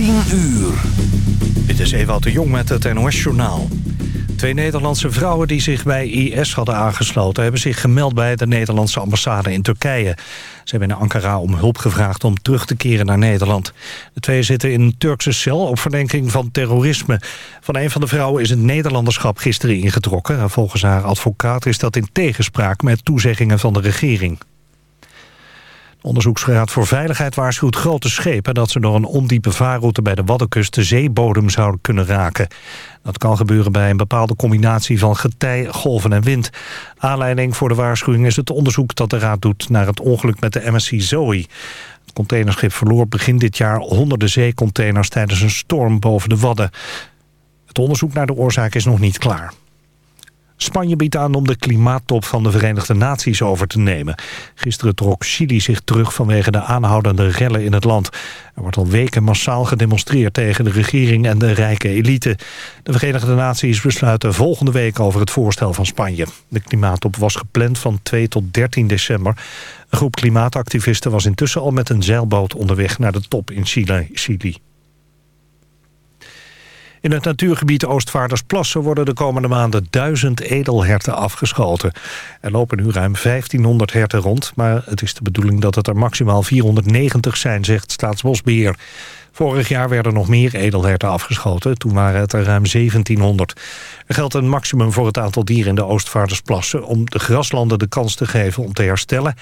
10 uur. Dit is Ewout de Jong met het NOS-journaal. Twee Nederlandse vrouwen die zich bij IS hadden aangesloten... hebben zich gemeld bij de Nederlandse ambassade in Turkije. Ze hebben in Ankara om hulp gevraagd om terug te keren naar Nederland. De twee zitten in een Turkse cel op verdenking van terrorisme. Van een van de vrouwen is het Nederlanderschap gisteren ingetrokken. Volgens haar advocaat is dat in tegenspraak met toezeggingen van de regering. Onderzoeksraad voor Veiligheid waarschuwt grote schepen... dat ze door een ondiepe vaarroute bij de Waddenkust de zeebodem zouden kunnen raken. Dat kan gebeuren bij een bepaalde combinatie van getij, golven en wind. Aanleiding voor de waarschuwing is het onderzoek dat de Raad doet... naar het ongeluk met de MSC Zoe. Het containerschip verloor begin dit jaar honderden zeecontainers... tijdens een storm boven de Wadden. Het onderzoek naar de oorzaak is nog niet klaar. Spanje biedt aan om de klimaattop van de Verenigde Naties over te nemen. Gisteren trok Chili zich terug vanwege de aanhoudende rellen in het land. Er wordt al weken massaal gedemonstreerd tegen de regering en de rijke elite. De Verenigde Naties besluiten volgende week over het voorstel van Spanje. De klimaattop was gepland van 2 tot 13 december. Een groep klimaatactivisten was intussen al met een zeilboot onderweg naar de top in Chili. In het natuurgebied Oostvaardersplassen worden de komende maanden duizend edelherten afgeschoten. Er lopen nu ruim 1500 herten rond, maar het is de bedoeling dat het er maximaal 490 zijn, zegt Staatsbosbeheer. Vorig jaar werden nog meer edelherten afgeschoten, toen waren het er ruim 1700. Er geldt een maximum voor het aantal dieren in de Oostvaardersplassen... om de graslanden de kans te geven om te herstellen.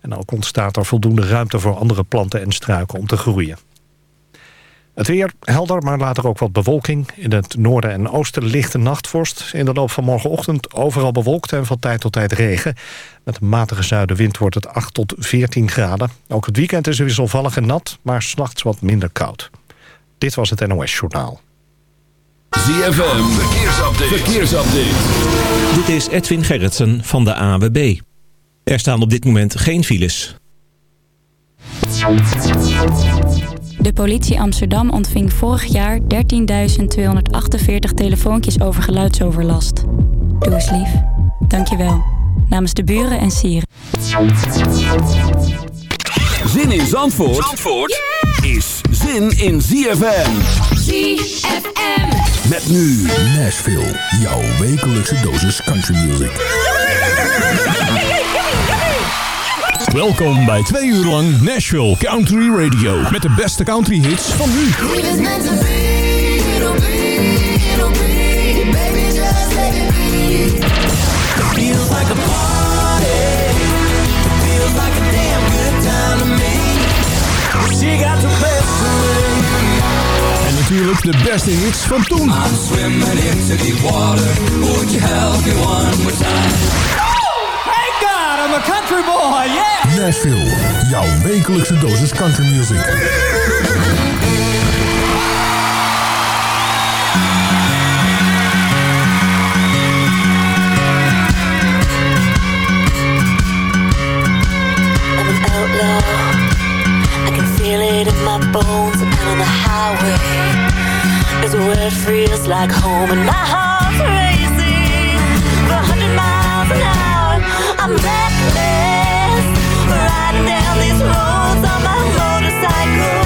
En ook ontstaat er voldoende ruimte voor andere planten en struiken om te groeien. Het weer helder, maar later ook wat bewolking. In het noorden en oosten lichte nachtvorst. In de loop van morgenochtend overal bewolkt en van tijd tot tijd regen. Met een matige zuidenwind wordt het 8 tot 14 graden. Ook het weekend is wisselvallig en nat, maar s'nachts wat minder koud. Dit was het NOS Journaal. ZFM, verkeersupdate. verkeersupdate. Dit is Edwin Gerritsen van de AWB. Er staan op dit moment geen files. De politie Amsterdam ontving vorig jaar 13.248 telefoontjes over geluidsoverlast. Doe eens lief. Dankjewel. Namens de buren en sieren. Zin in Zandvoort, Zandvoort is zin in ZFM. ZFM. Met nu Nashville. Jouw wekelijkse dosis country music. Welkom bij twee uur lang Nashville Country Radio. Met de beste country hits van nu. Feels like a party. Feels like a damn good time to me. She got the best En natuurlijk de beste hits van toen. I'm swimming into the water. Would you help me one more time? Oh, thank God, I'm a country boy, yeah. Nashville, jouw wekelijkse dosis country music. I'm an outlaw. I can feel it in my bones and on the highway. Is where it feels like home and my heart's racing for a hundred miles an hour. I'm reckless, riding down these roads on my motorcycle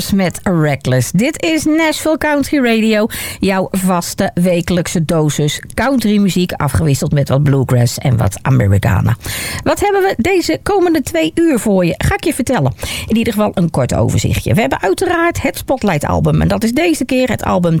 Sisters met Reckless. Dit is Nashville Country Radio, jouw vaste wekelijkse dosis country muziek, afgewisseld met wat bluegrass en wat Americana. Wat hebben we deze komende twee uur voor je? Ga ik je vertellen. In ieder geval een kort overzichtje. We hebben uiteraard het Spotlight album en dat is deze keer het album 10.000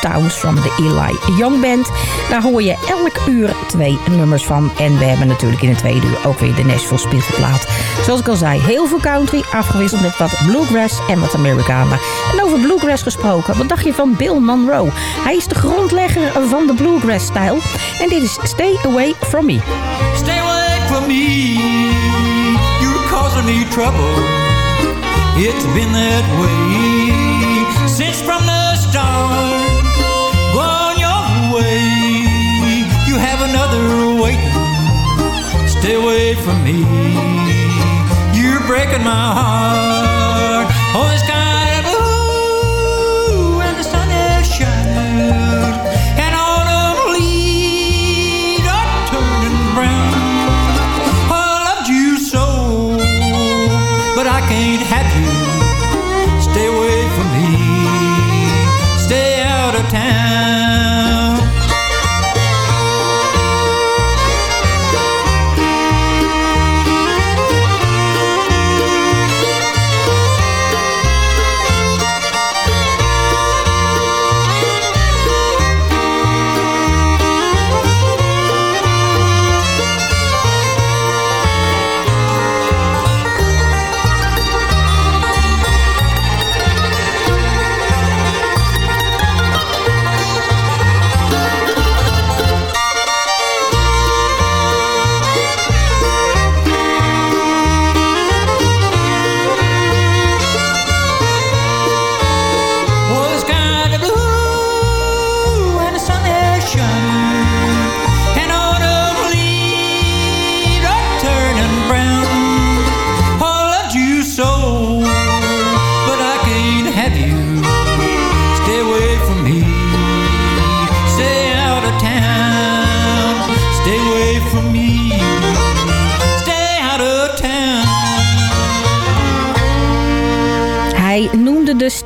Towns from the Eli Young Band. Daar hoor je elk uur twee nummers van en we hebben natuurlijk in het tweede uur ook weer de Nashville Spiegelplaat. Zoals ik al zei, heel veel country, afgewisseld met wat bluegrass en wat Americana. En over bluegrass gesproken, wat dacht je van Bill Monroe? Hij is de grondlegger van de bluegrass-stijl. En dit is Stay Away From Me. Stay away from me. You're causing me trouble. It's been that way since from the start. Go on your way. You have another waiting. Stay away from me. You're breaking my heart.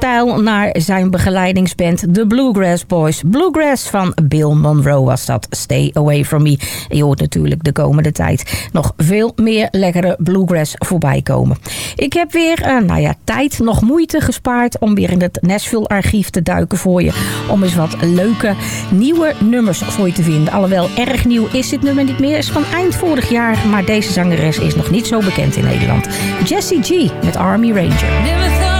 Stijl naar zijn begeleidingsband The Bluegrass Boys. Bluegrass van Bill Monroe was dat. Stay away from me. Je hoort natuurlijk de komende tijd nog veel meer lekkere bluegrass voorbij komen. Ik heb weer, eh, nou ja, tijd, nog moeite gespaard om weer in het Nashville archief te duiken voor je. Om eens wat leuke nieuwe nummers voor je te vinden. Alhoewel erg nieuw is dit nummer niet meer. Is van eind vorig jaar, maar deze zangeres is nog niet zo bekend in Nederland. Jessie G met Army Ranger.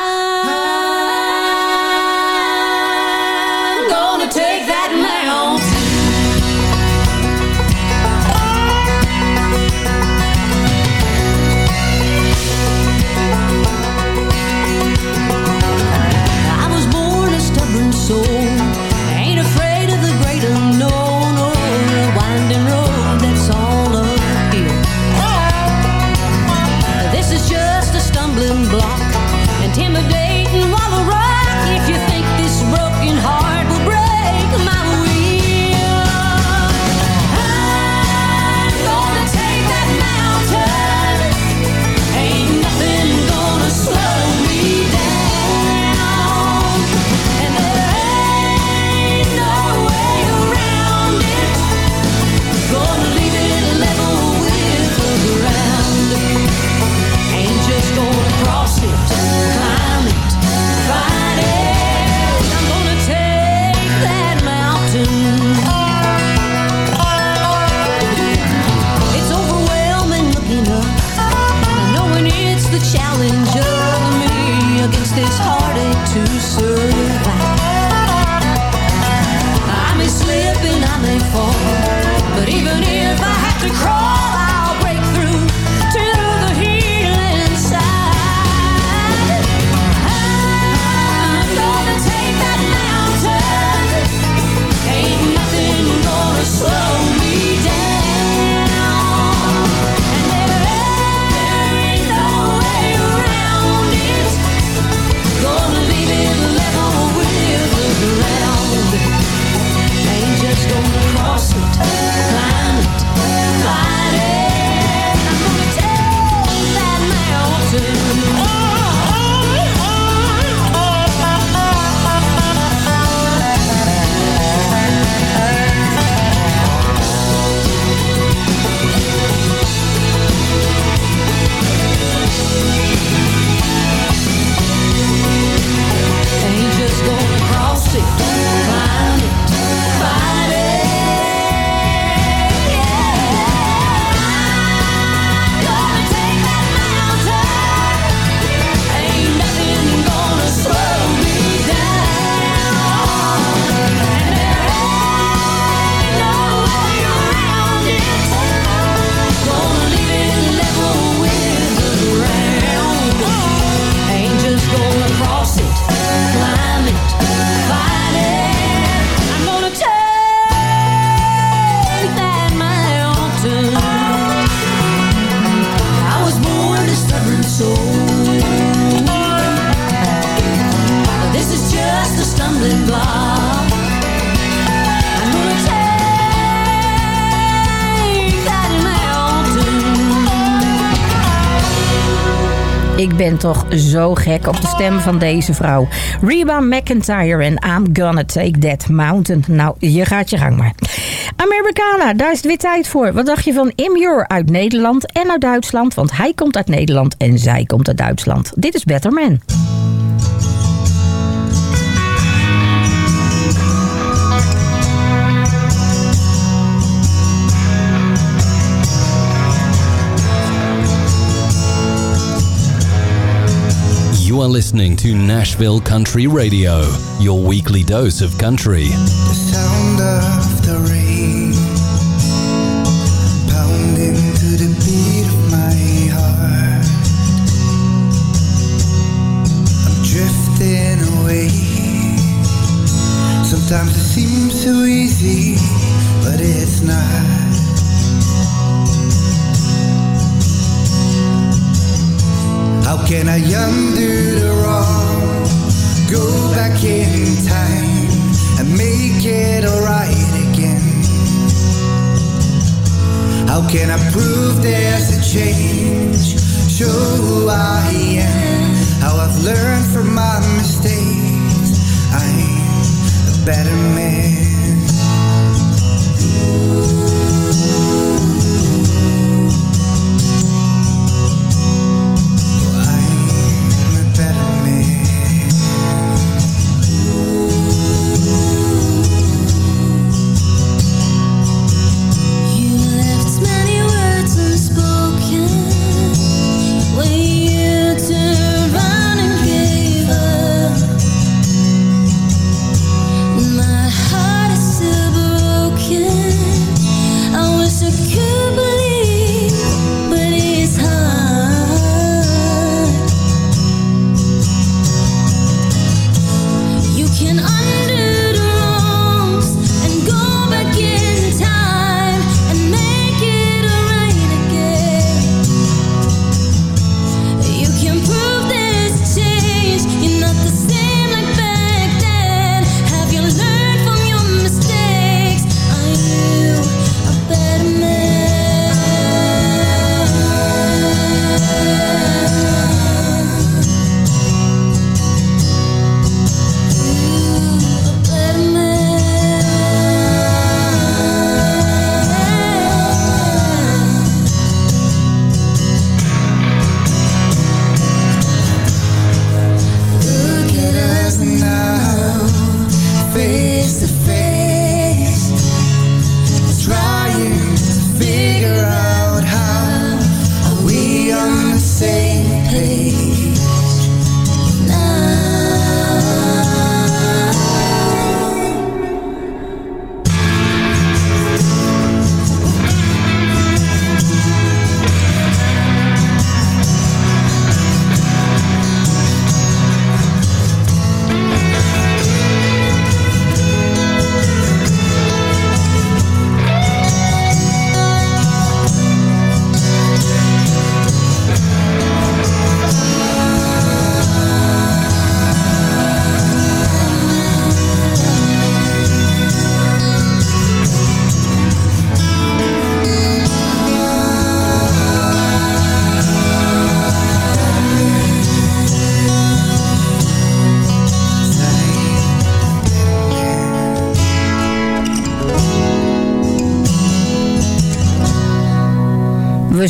Zo gek op de stem van deze vrouw. Reba McIntyre en I'm Gonna Take That Mountain. Nou, je gaat je gang maar. Americana, daar is het weer tijd voor. Wat dacht je van Imure uit Nederland en uit Duitsland? Want hij komt uit Nederland en zij komt uit Duitsland. Dit is Better Man. You are listening to Nashville Country Radio, your weekly dose of country. The sound of the rain pounding to the beat of my heart. I'm drifting away. Sometimes it seems so easy, but it's not. Can I undo the wrong? Go back in time and make it alright again. How can I prove there's a change? Show who I am. How I've learned from my mistakes. I'm a better man.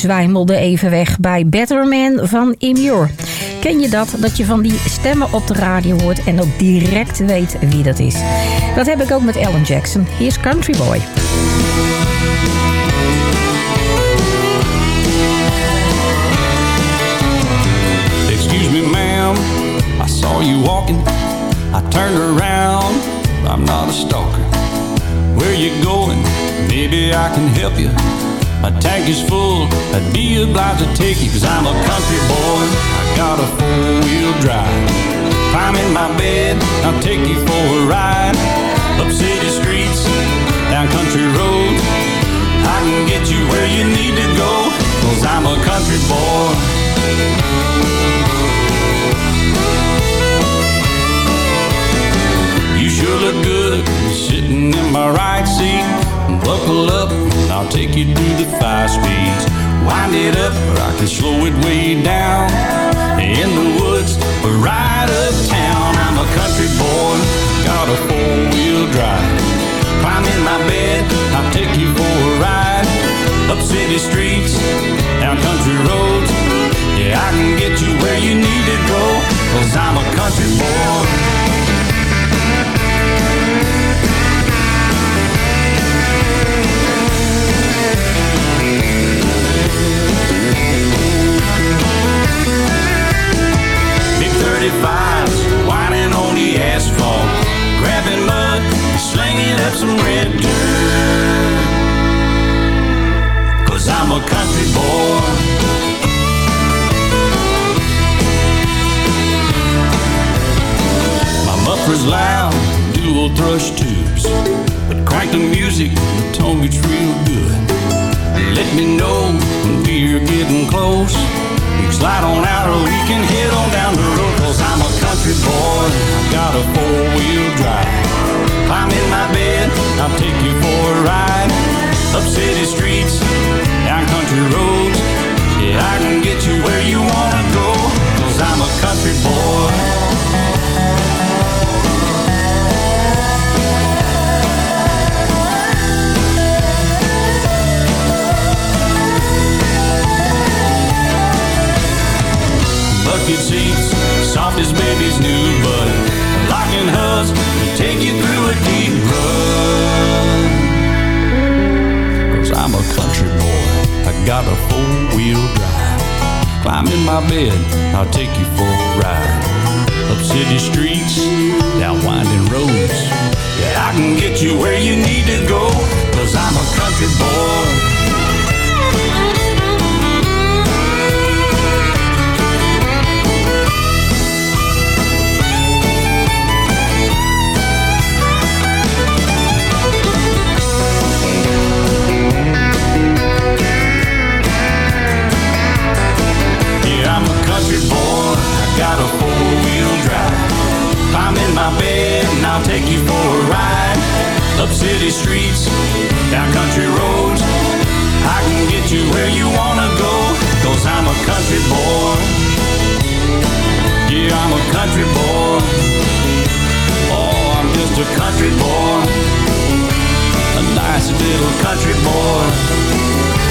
We zwijmelden even weg bij Better Man van Immure. Ken je dat? Dat je van die stemmen op de radio hoort en ook direct weet wie dat is. Dat heb ik ook met Alan Jackson. Hier is Country Boy. Excuse me, ma'am, I saw you walking. I turned around, I'm not a stalker. Where you going? Maybe I can help you. My tank is full, I'd be obliged to take you, cause I'm a country boy. I got a four-wheel drive. Climb in my bed, I'll take you for a ride. Up city streets, down country roads. I can get you where you need to go, cause I'm a country boy. You sure look good sitting in my right seat. Buckle up, and I'll take you to the five speeds. Wind it up, or I can slow it way down. In the woods, or right uptown. I'm a country boy, got a four-wheel drive. Climb in my bed, I'll take you for a ride. Up city streets, down country roads. Yeah, I can get you where you need to go, cause I'm a country boy. 35s whining on the asphalt, grabbing mud, slinging up some red dirt. Cause I'm a country boy. My muffler's loud, dual thrush tubes, but crank the music, the tone gets real good. Let me know when we're getting close. Slide on out or we can head on down the road. Cause I'm a country boy, got a four-wheel drive. Climb in my bed, I'll take you for a ride. Up city streets, down country roads. Yeah, I can get you where you wanna go. Cause I'm a country boy. Baby's new bud. Locking hubs will take you through a deep rut. Cause I'm a country boy, I got a four-wheel drive. Climb in my bed, I'll take you for a ride. Up city streets, down winding roads. Yeah, I can get you where you need to go. Cause I'm a country boy. And I'll take you for a ride. Up city streets, down country roads. I can get you where you wanna go. Cause I'm a country boy. Yeah, I'm a country boy. Oh, I'm just a country boy. A nice little country boy.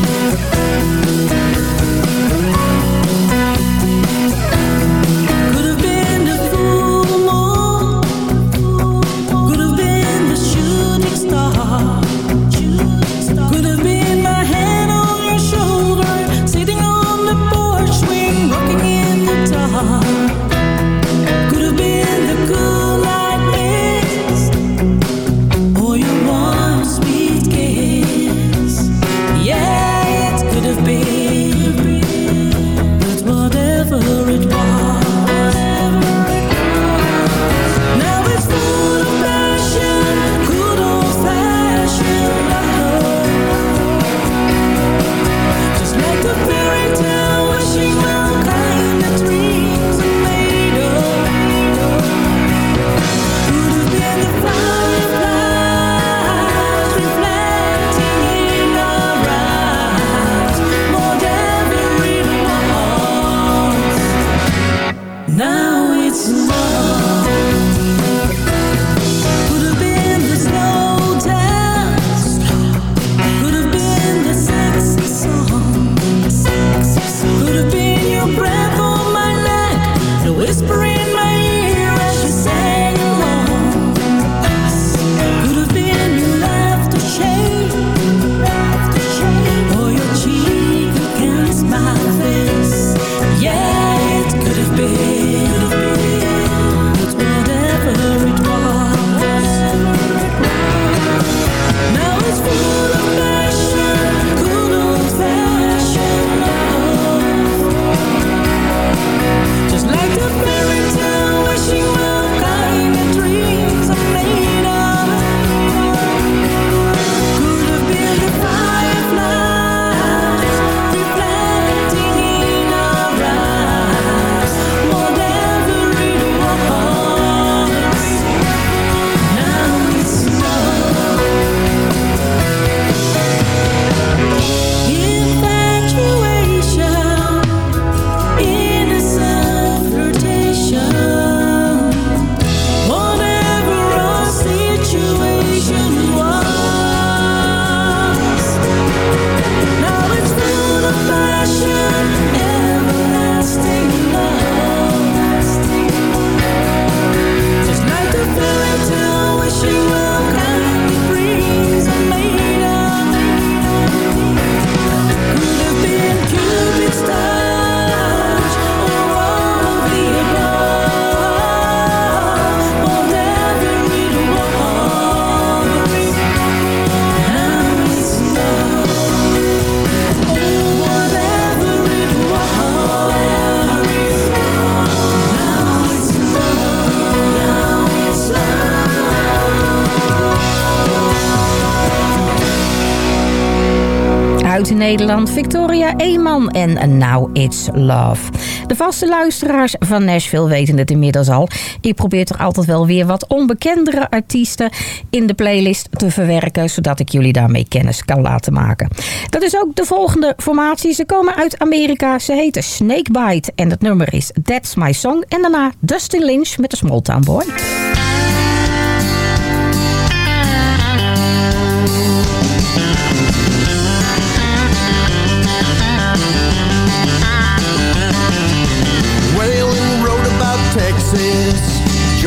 Eeman en Now It's Love. De vaste luisteraars van Nashville weten het inmiddels al. Ik probeer toch altijd wel weer wat onbekendere artiesten in de playlist te verwerken... zodat ik jullie daarmee kennis kan laten maken. Dat is ook de volgende formatie. Ze komen uit Amerika. Ze heten Snakebite en het nummer is That's My Song. En daarna Dustin Lynch met de Small Town Boy.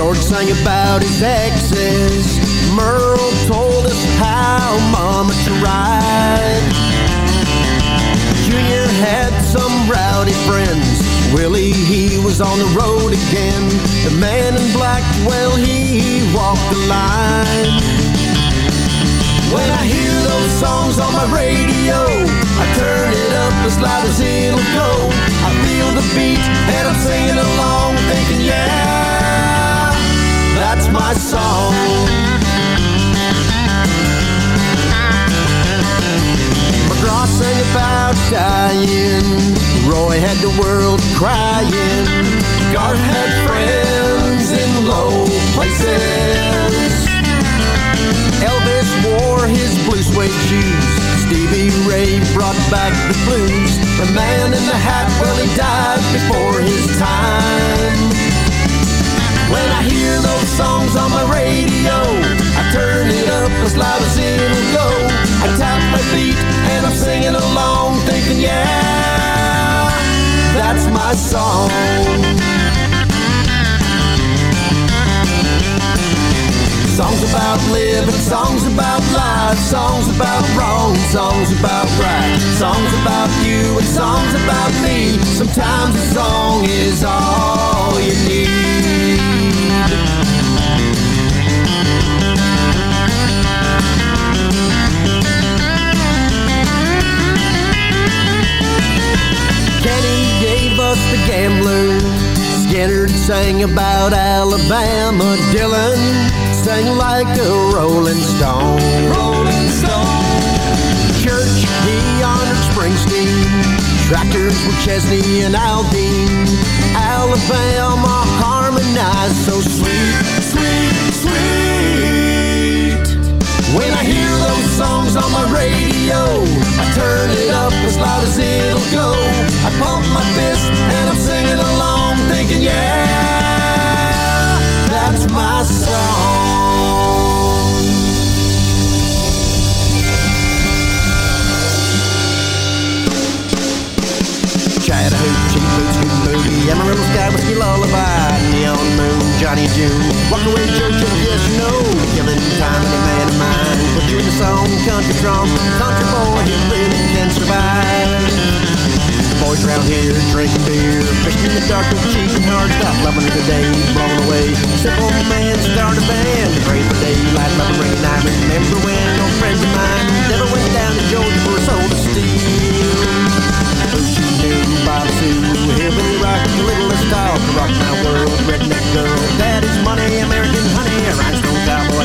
George sang about his exes. Merle told us how Mama tried. Junior had some rowdy friends. Willie, he was on the road again. The man in black, well, he walked the line. When I hear those songs on my radio, I turn it up as loud as it'll go. I feel the beat and I'm singing along, thinking, yeah, my song. McGraw sang about dying. Roy had the world crying. Garth had friends in low places. Elvis wore his blue suede shoes. Stevie Ray brought back the blues. The man in the hat, well, he died before his time. When I hear those songs on my radio, I turn it up as loud as it'll go. I tap my feet and I'm singing along, thinking, yeah, that's my song. Songs about living, songs about life, songs about wrong, songs about right, songs about you and songs about me. Sometimes a song is all you need. Sang about Alabama. Dylan sang like a Rolling Stone. Rolling Stone. Church, he honored Springsteen. Tractors were Chesney and Aldean. Alabama harmonized so sweet, sweet, sweet. When I hear those songs on my radio, I turn it up as loud as it'll go. I pump my fist and I'm singing along, thinking, yeah, that's my song. Chattahoochee, boots, baby. Emma in the sky, whiskey lullaby, neon moon, Johnny June. Walk away, church, yes, you know. Killing time, a man of mine. Put you in a song, country drum, country boy, he really can survive boys around here drinking beer, fishing in the dark with cheap and hard stuff, loving the day, blowing away. Simple man, start a band, pray for daylight, love a rain. night. remember when old friends of mine never went down to Georgia for a soul to steal. Sue, hillbilly rock, the littlest dog to rock my world. Redneck girl, daddy's money, American honey, a rhinestone cowboy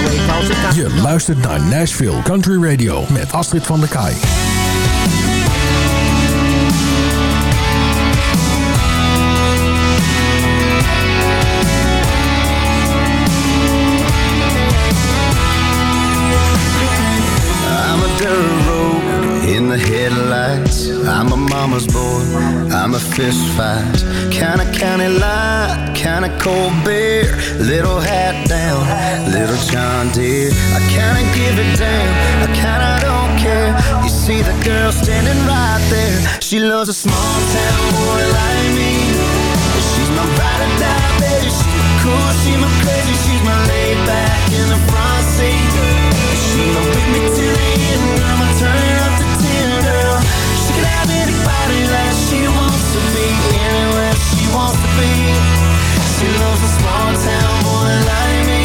away, cause it's Je luistert naar Nashville Country Radio met Astrid van der Kaai. I'm a dirt road in the headlights. I'm a mama's boy. I'm a fist fight. Kinda county line, kinda cold beer. Little hat down, little John Deere. I kinda give it down, I kinda don't care. You see the girl standing right there. She loves a small town boy like me. She's my ride or die, baby. She's my cool, she's my crazy, she's my laid back in the front seat. She my with me till the end, I'ma turn up the ten, girl. She can have anybody that she wants to be, anywhere she wants to be. She loves a small town boy like me.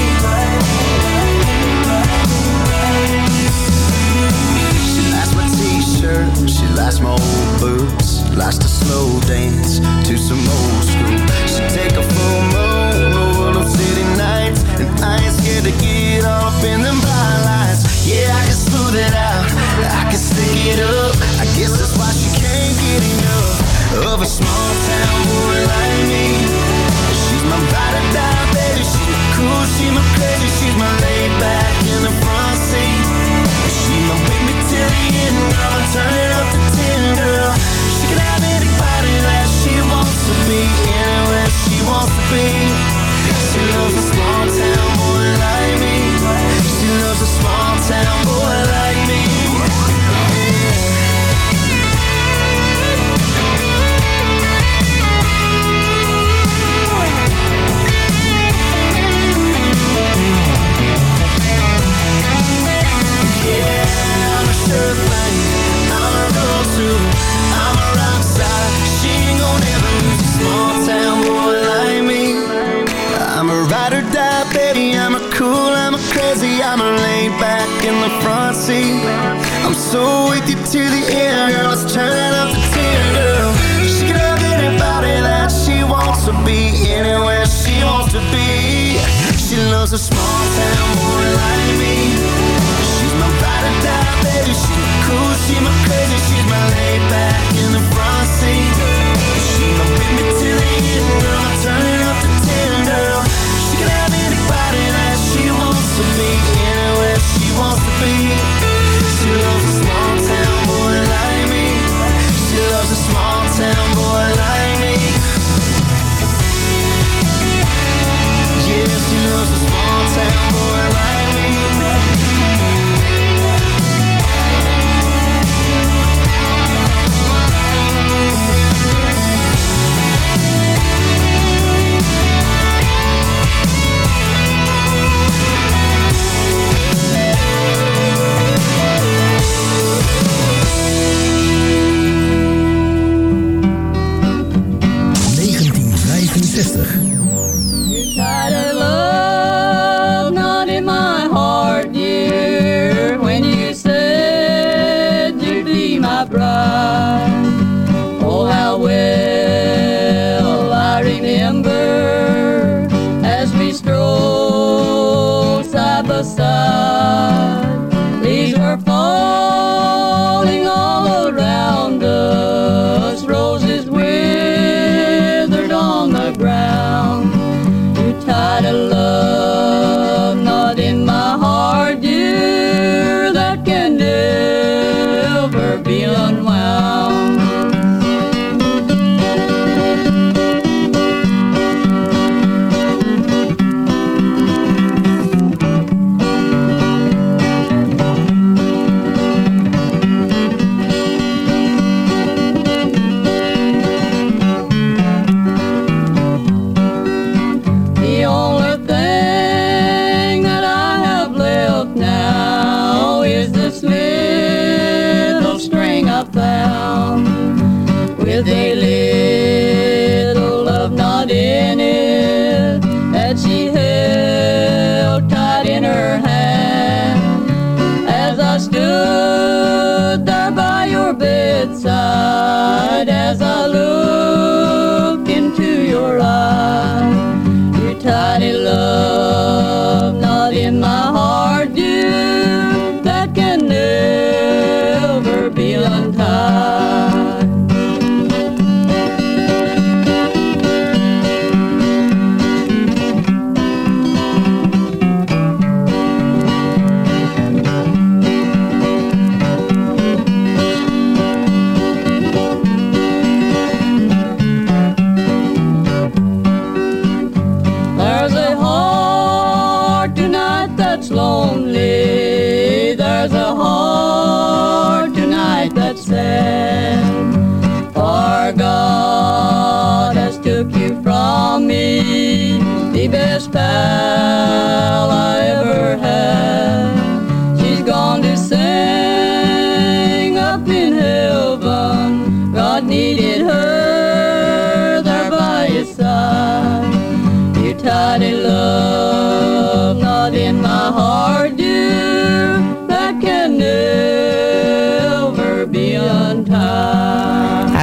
She likes my t-shirt, she likes my old boots, likes to slow dance to some old school. She take a full moon over those city nights, and I ain't scared to get off in them bright lights. Yeah, I can smooth it out, I can stick it up. I guess that's why she can't get enough of a small town boy like me. She's my ride or die, baby. She's my cool, she's my crazy, she's my laid back in the front seat. She my with me till the end, I'ma up to ten, girl. She can have anybody that she wants to be, anywhere she wants to be. She loves a small town boy like me. She loves a small town boy like me. I'm a ride or die, baby. I'm a cool, I'm a crazy, I'm a laid back in the front seat. I'm so with you to the end, girl. Let's turn up the ten, girl. She can have anybody that she wants to be, anywhere she wants to be. She loves a small town boy like me. She's my ride or die, baby. She's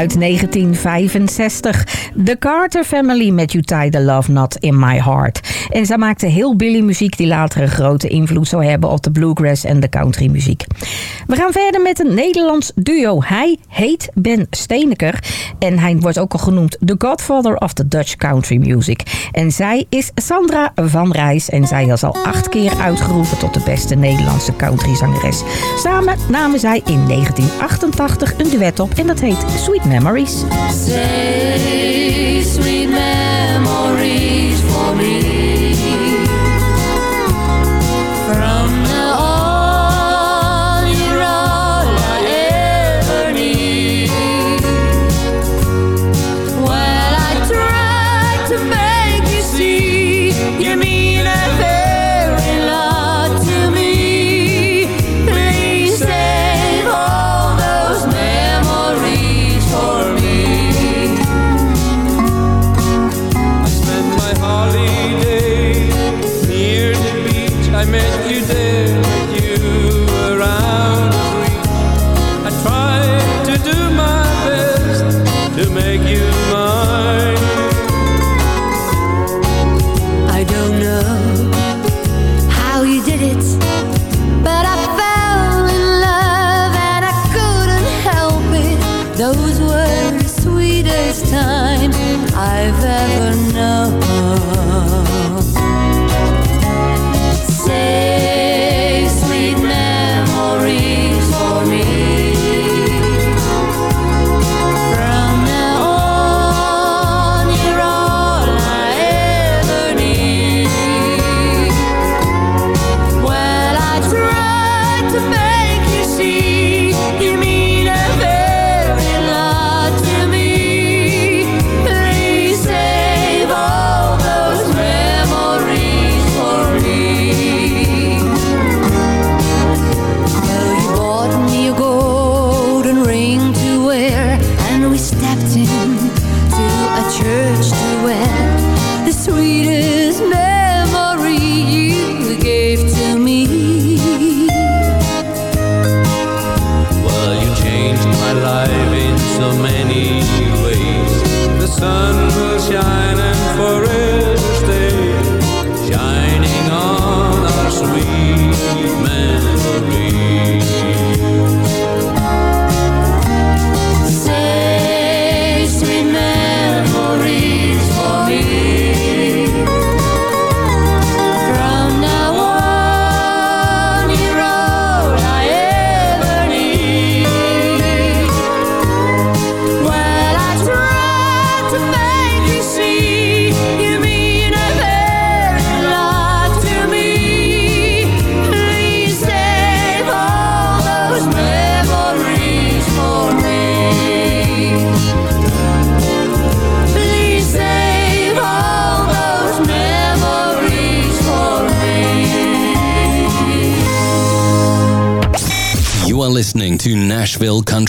uit 1965. The Carter Family met You Tie the Love Knot in My Heart. En zij maakte heel Billy muziek die later een grote invloed zou hebben op de bluegrass en de country muziek. We gaan verder met een Nederlands duo. Hij heet Ben Steeneker en hij wordt ook al genoemd The Godfather of the Dutch Country Music. En zij is Sandra van Rijs en zij is al acht keer uitgeroepen tot de beste Nederlandse countryzangeres. Samen namen zij in 1988 een duet op en dat heet Sweet memories. Say, sweet memories.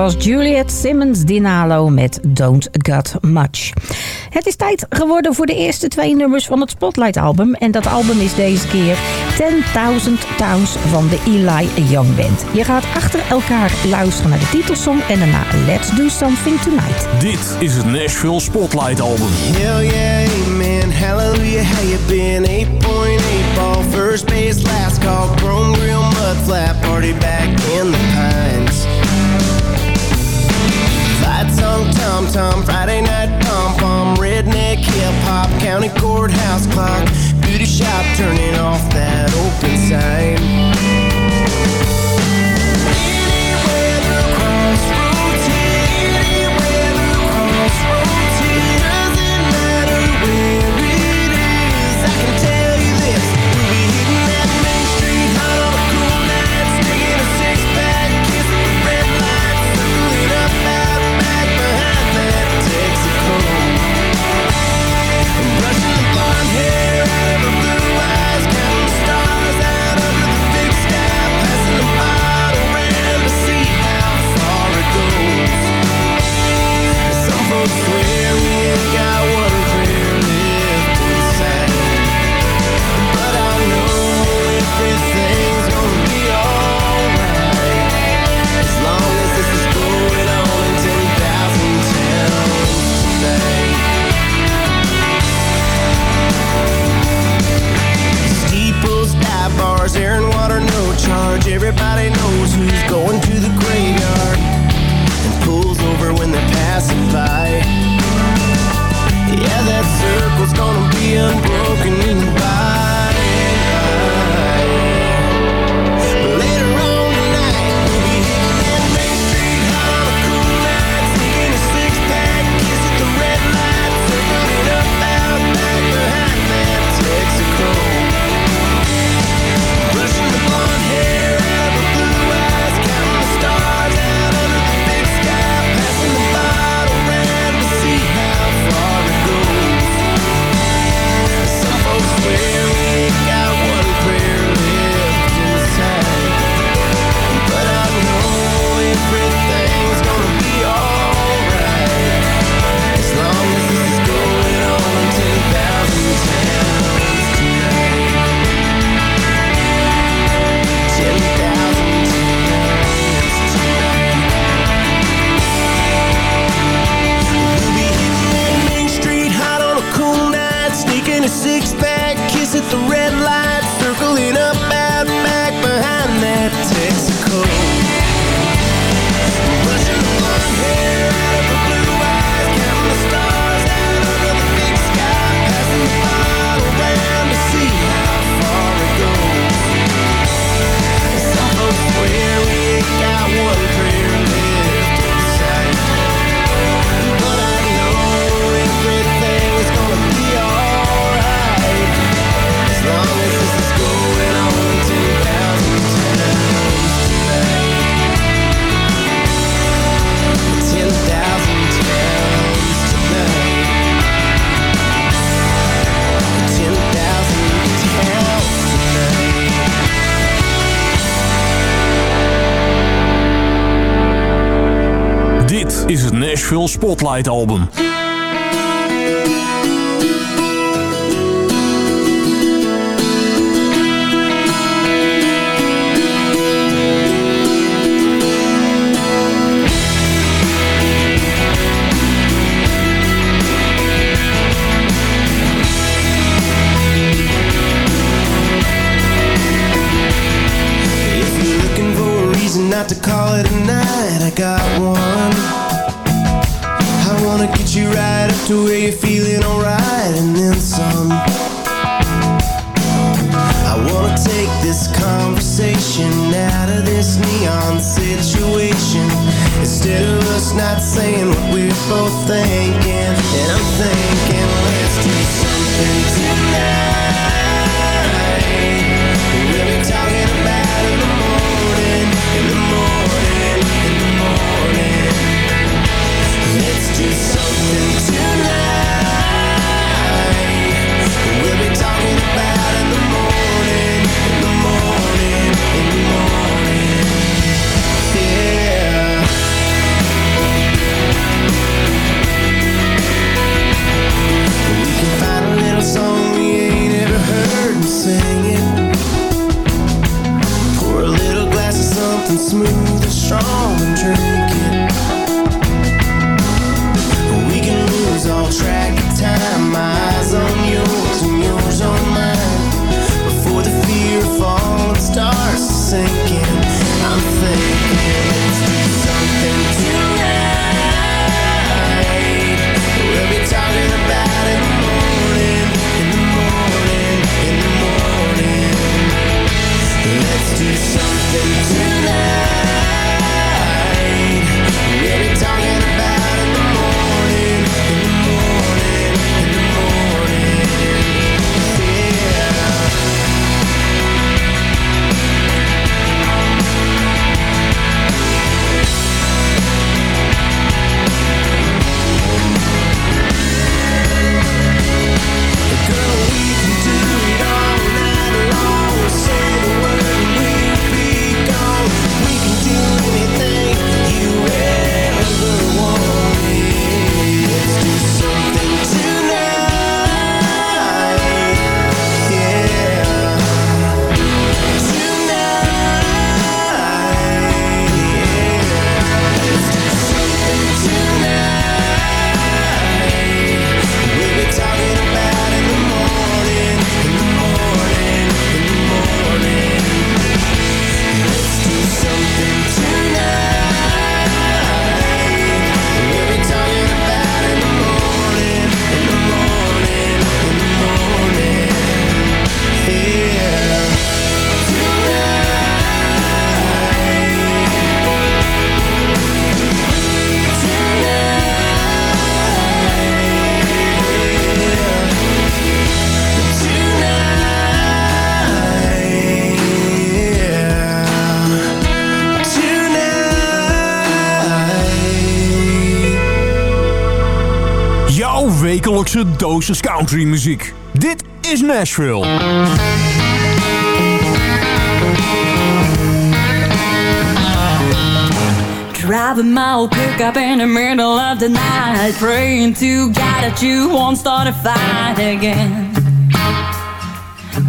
was Juliet Simmons Dinalo met Don't Got Much. Het is tijd geworden voor de eerste twee nummers van het Spotlight album. En dat album is deze keer 10.000 Towns van de Eli Young Band. Je gaat achter elkaar luisteren naar de titelsong en daarna Let's Do Something Tonight. Dit is het Nashville Spotlight album. Hell yeah, amen, hallelujah, how you been? 8.8 ball, first base, last call, chrome grill, mud party back in the pines. tongue tom tom, Friday night pom pom, redneck hip hop, county courthouse clock, beauty shop turning off that open sign. everybody knows who's going to the graveyard and pulls over when they're passing by. Yeah, that circle's gonna be unbroken in the Spotlight album. grootste dosis country muziek. Dit is Nashville. Driving my old pickup in the middle of the night Praying to God that you won't start a fight again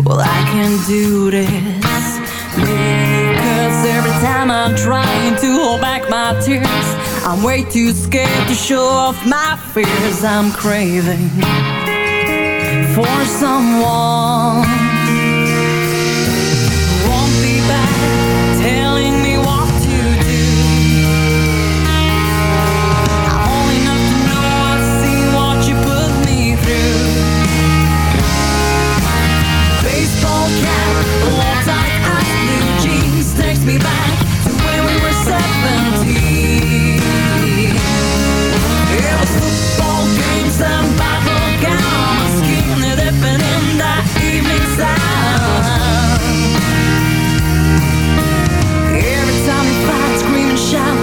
Well, I can do this Because every time I'm trying to hold back my tears I'm way too scared to show off my fears. I'm craving for someone.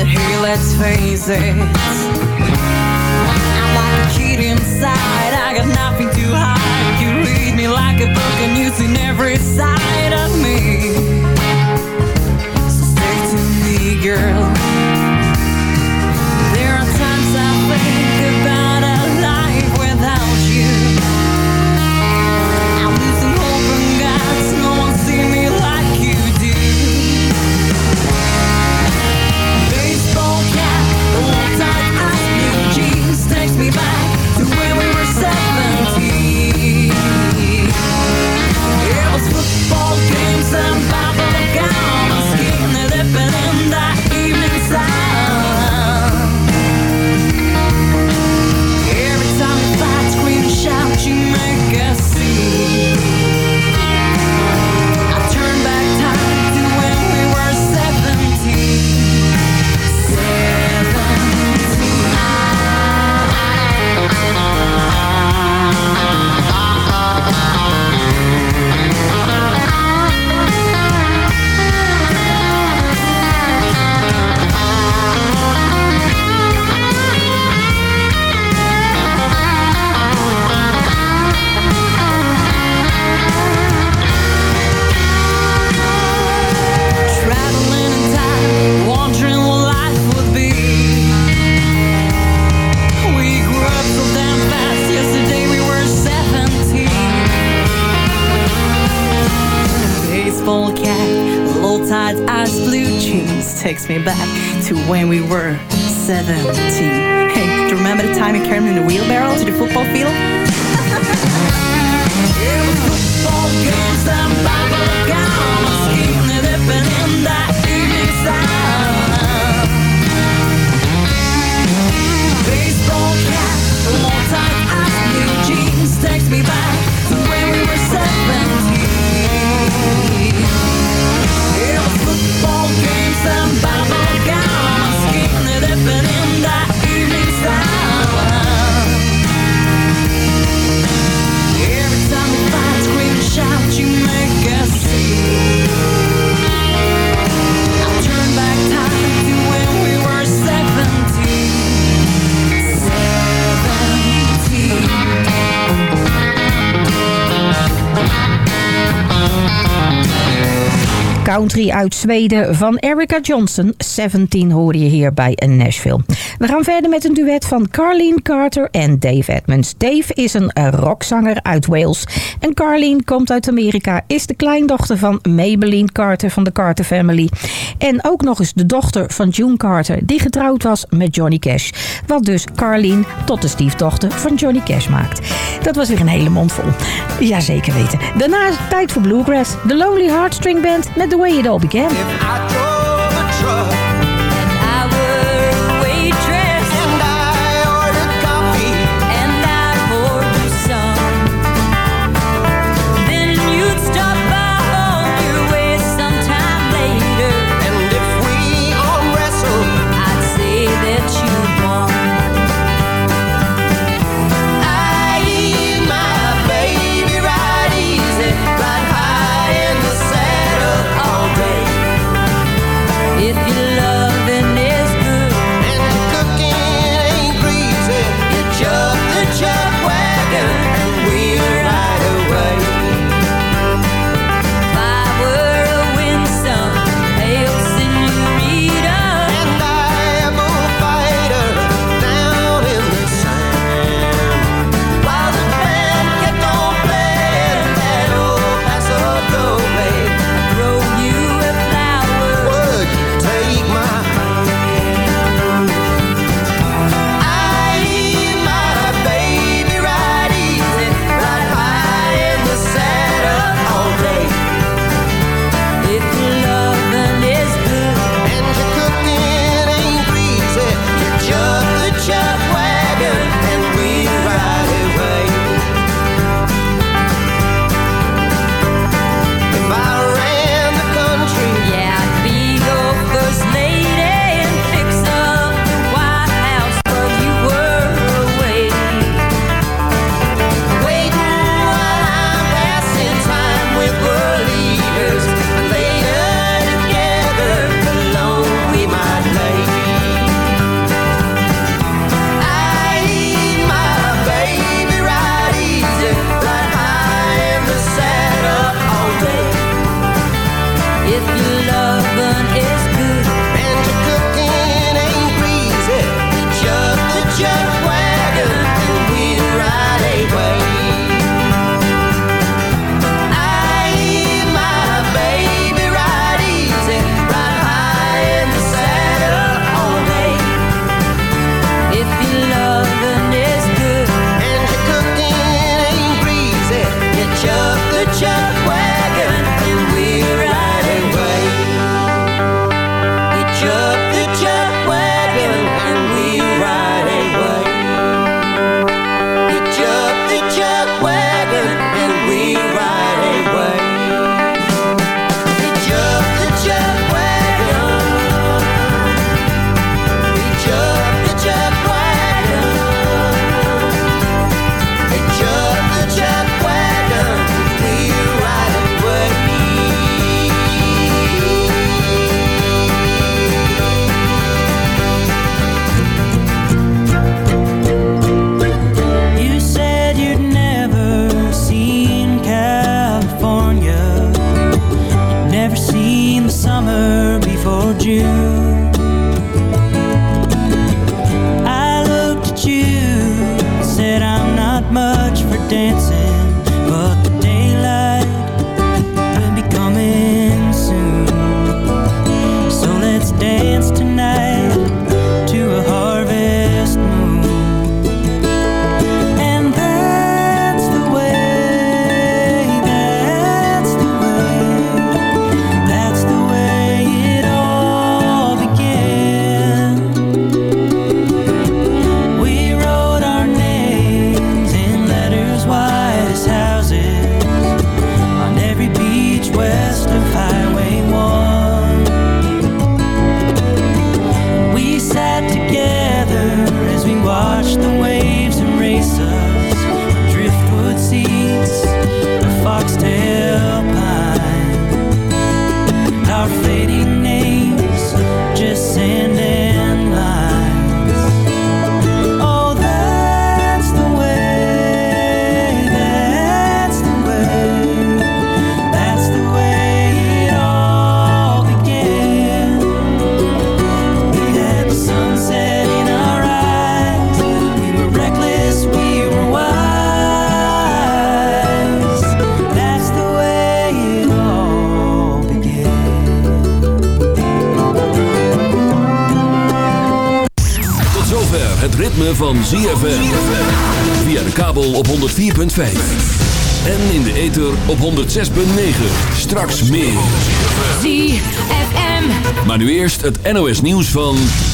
But hey, let's face it. I'm like a kid inside. I got nothing to hide. You read me like a book And you've seen every side of me. So stay to me, girl. When we were 17. Country uit Zweden van Erica Johnson. 17 hoor je hier bij Nashville. We gaan verder met een duet van Carleen Carter en Dave Edmonds. Dave is een eh, rockzanger uit Wales. En Carleen komt uit Amerika, is de kleindochter van Maybelline Carter van de Carter Family. En ook nog eens de dochter van June Carter, die getrouwd was met Johnny Cash. Wat dus Carleen tot de stiefdochter van Johnny Cash maakt. Dat was weer een hele mond vol. Ja, zeker weten. Daarna is tijd voor Bluegrass. De Lonely Heartstring Band met The Way It All Began. June. 106.9. Straks meer. ZFM. Maar nu eerst het NOS nieuws van...